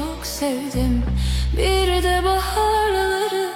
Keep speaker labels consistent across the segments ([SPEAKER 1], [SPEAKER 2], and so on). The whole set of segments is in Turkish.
[SPEAKER 1] çok sevdim. Bir de baharları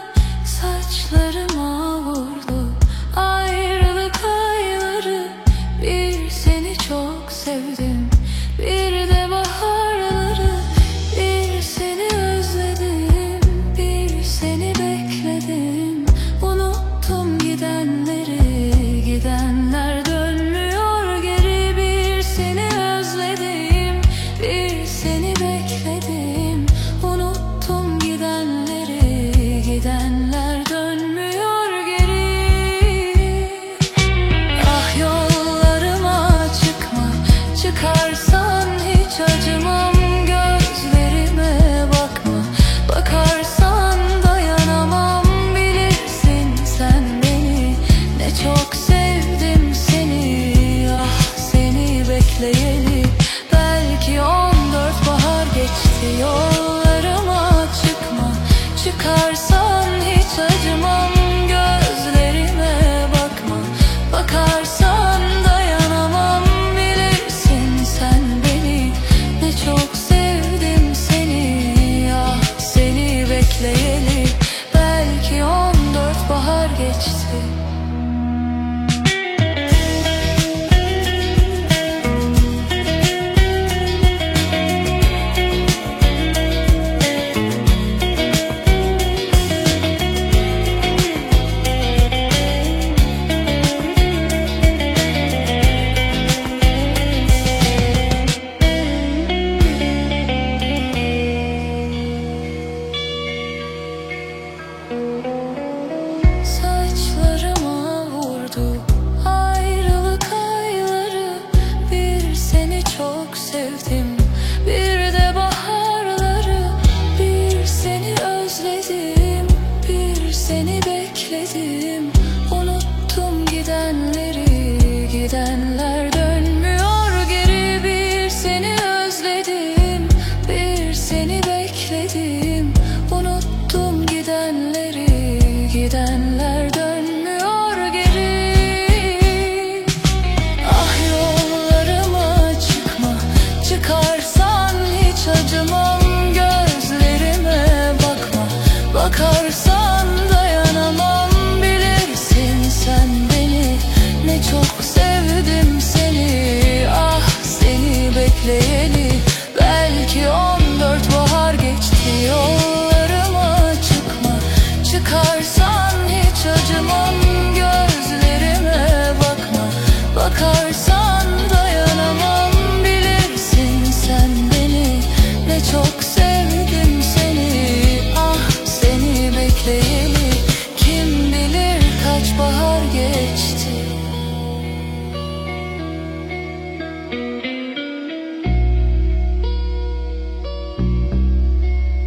[SPEAKER 1] it.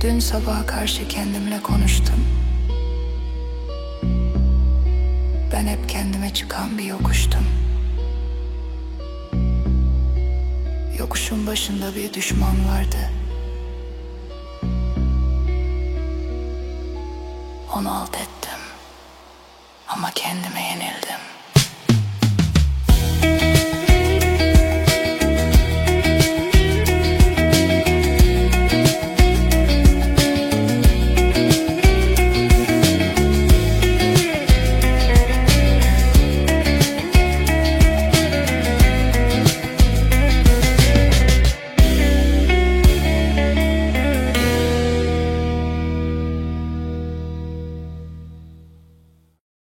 [SPEAKER 2] Dün sabaha karşı kendimle konuştum. Ben hep kendime çıkan bir yokuştum. Yokuşun başında bir düşman vardı. Onu alt ettim. Ama kendime yenildim.